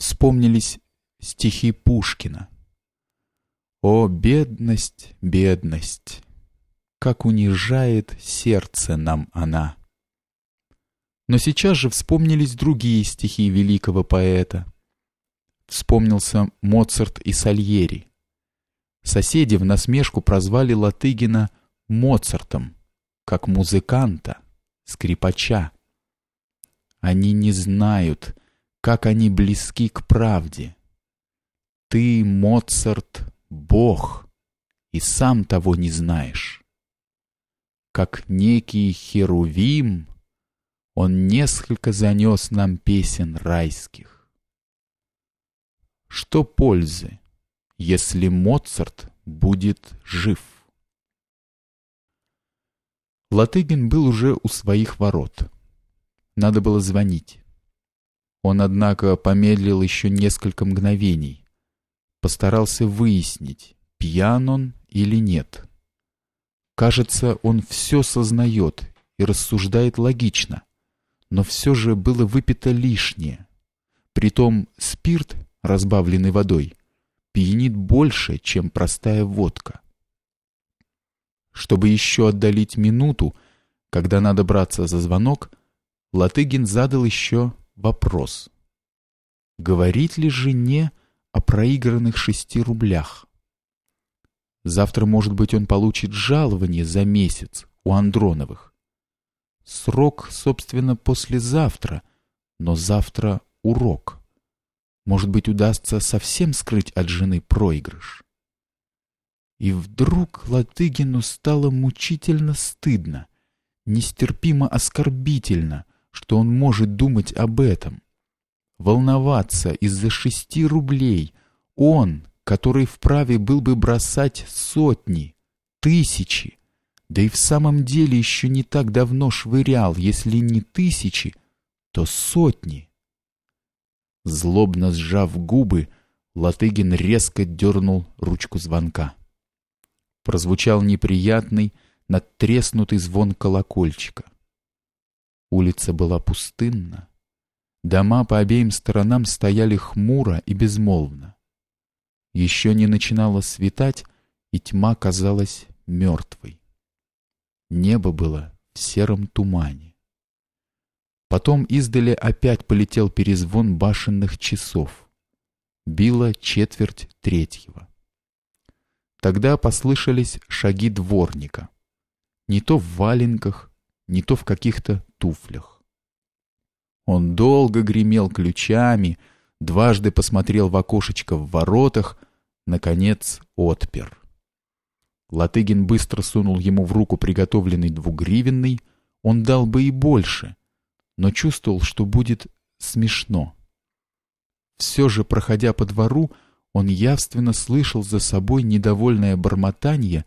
вспомнились стихи Пушкина. О, бедность, бедность, как унижает сердце нам она. Но сейчас же вспомнились другие стихи великого поэта. Вспомнился Моцарт и Сальери. Соседи в насмешку прозвали Латыгина Моцартом, как музыканта, скрипача. Они не знают, как они близки к правде. Ты, Моцарт, Бог, и сам того не знаешь. Как некий Херувим, он несколько занес нам песен райских. Что пользы, если Моцарт будет жив? Латыгин был уже у своих ворот. Надо было звонить. Он, однако, помедлил еще несколько мгновений. Постарался выяснить, пьян он или нет. Кажется, он все сознает и рассуждает логично, но все же было выпито лишнее. Притом спирт, разбавленный водой, пьянит больше, чем простая водка. Чтобы еще отдалить минуту, когда надо браться за звонок, Латыгин задал еще вопрос. Говорить ли жене о проигранных шести рублях? Завтра, может быть, он получит жалование за месяц у Андроновых. Срок, собственно, послезавтра, но завтра урок. Может быть, удастся совсем скрыть от жены проигрыш. И вдруг Латыгину стало мучительно стыдно, нестерпимо оскорбительно, что он может думать об этом. Волноваться из-за шести рублей. Он, который вправе был бы бросать сотни, тысячи, да и в самом деле еще не так давно швырял, если не тысячи, то сотни. Злобно сжав губы, Латыгин резко дернул ручку звонка. Прозвучал неприятный, надтреснутый звон колокольчика. Улица была пустынна. Дома по обеим сторонам стояли хмуро и безмолвно. Еще не начинало светать, и тьма казалась мертвой. Небо было в сером тумане. Потом издали опять полетел перезвон башенных часов. Било четверть третьего. Тогда послышались шаги дворника. Не то в валенках, не то в каких-то туфлях. Он долго гремел ключами, дважды посмотрел в окошечко в воротах, наконец отпер. Латыгин быстро сунул ему в руку приготовленный двугривенный, он дал бы и больше, но чувствовал, что будет смешно. Все же, проходя по двору, он явственно слышал за собой недовольное бормотание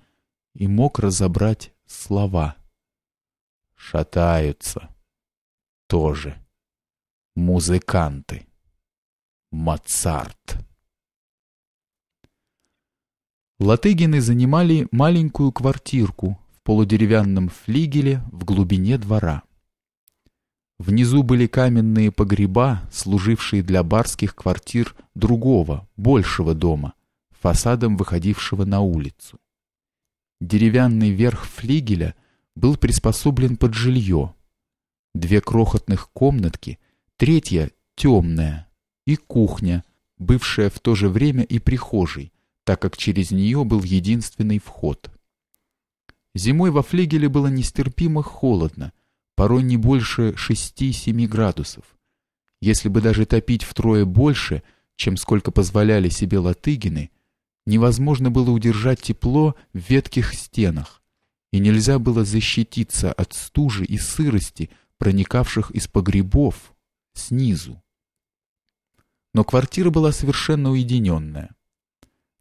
и мог разобрать слова шатаются. Тоже. Музыканты. Моцарт. Латыгины занимали маленькую квартирку в полудеревянном флигеле в глубине двора. Внизу были каменные погреба, служившие для барских квартир другого, большего дома, фасадом выходившего на улицу. Деревянный верх флигеля был приспособлен под жилье. Две крохотных комнатки, третья темная и кухня, бывшая в то же время и прихожей, так как через нее был единственный вход. Зимой во флигеле было нестерпимо холодно, порой не больше 6-7 градусов. Если бы даже топить втрое больше, чем сколько позволяли себе латыгины, невозможно было удержать тепло в ветких стенах, и нельзя было защититься от стужи и сырости, проникавших из погребов снизу. Но квартира была совершенно уединенная.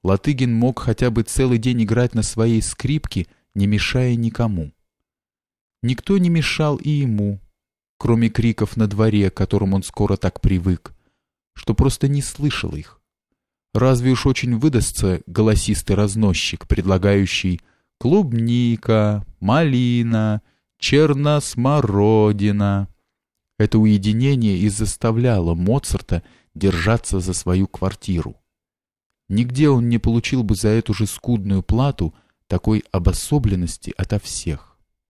Латыгин мог хотя бы целый день играть на своей скрипке, не мешая никому. Никто не мешал и ему, кроме криков на дворе, к которым он скоро так привык, что просто не слышал их. Разве уж очень выдастся голосистый разносчик, предлагающий клубника, малина, черносмородина. Это уединение и заставляло Моцарта держаться за свою квартиру. Нигде он не получил бы за эту же скудную плату такой обособленности ото всех.